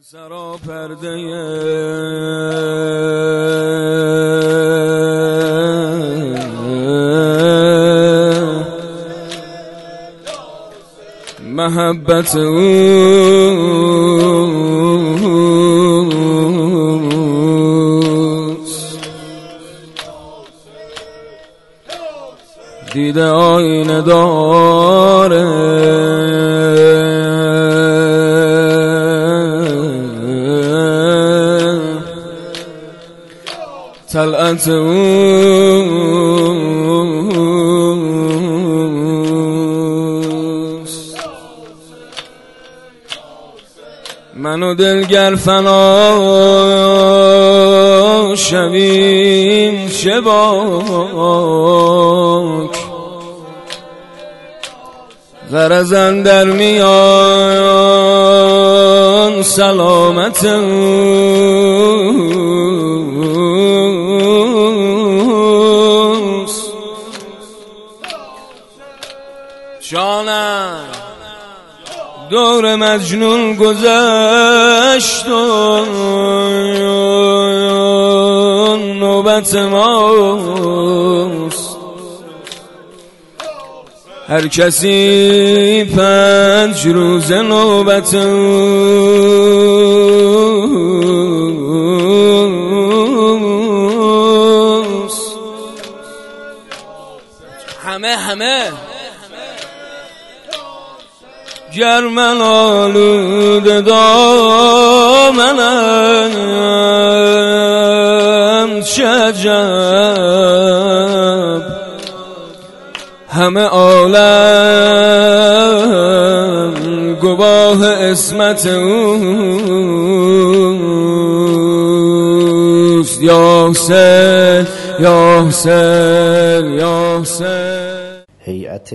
سرا پرده محبت اوست دیده آینه داره طلعت اوست من و دلگر فنا شویم چه باک غرزن در میان سلامت اوست جانم. دور مجنون گذشت و نوبت ماست. هر کسی پنج روز نوبت اوست. همه همه. گر من آلود دامنم چه عجب همه عالم گواه اسمت اوست. یا حسین یا حسین یا حسین هیئت